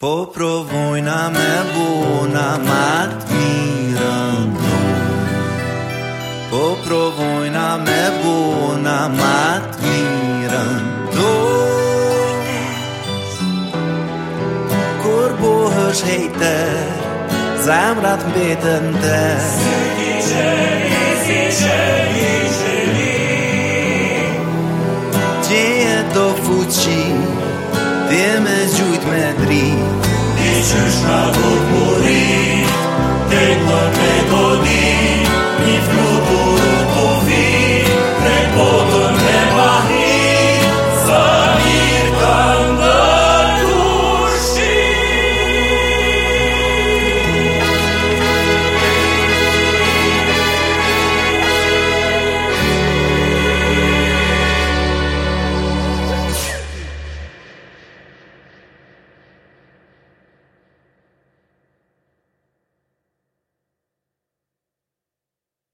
Po provojna me bona mat mirando. Po provojna me bona mat mirando. Kur bohësh hejter Zemrat mbetën të Si qëri, si qëri, qëri Gjeje do fuqi Dhe me gjujt me dri. Një qësh